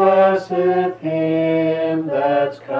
تین دچ کا